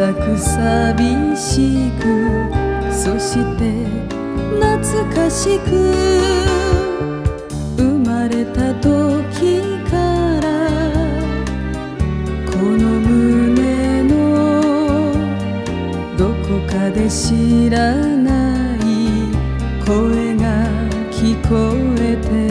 さく寂しくそして懐かしく生まれた時からこの胸のどこかで知らない corps.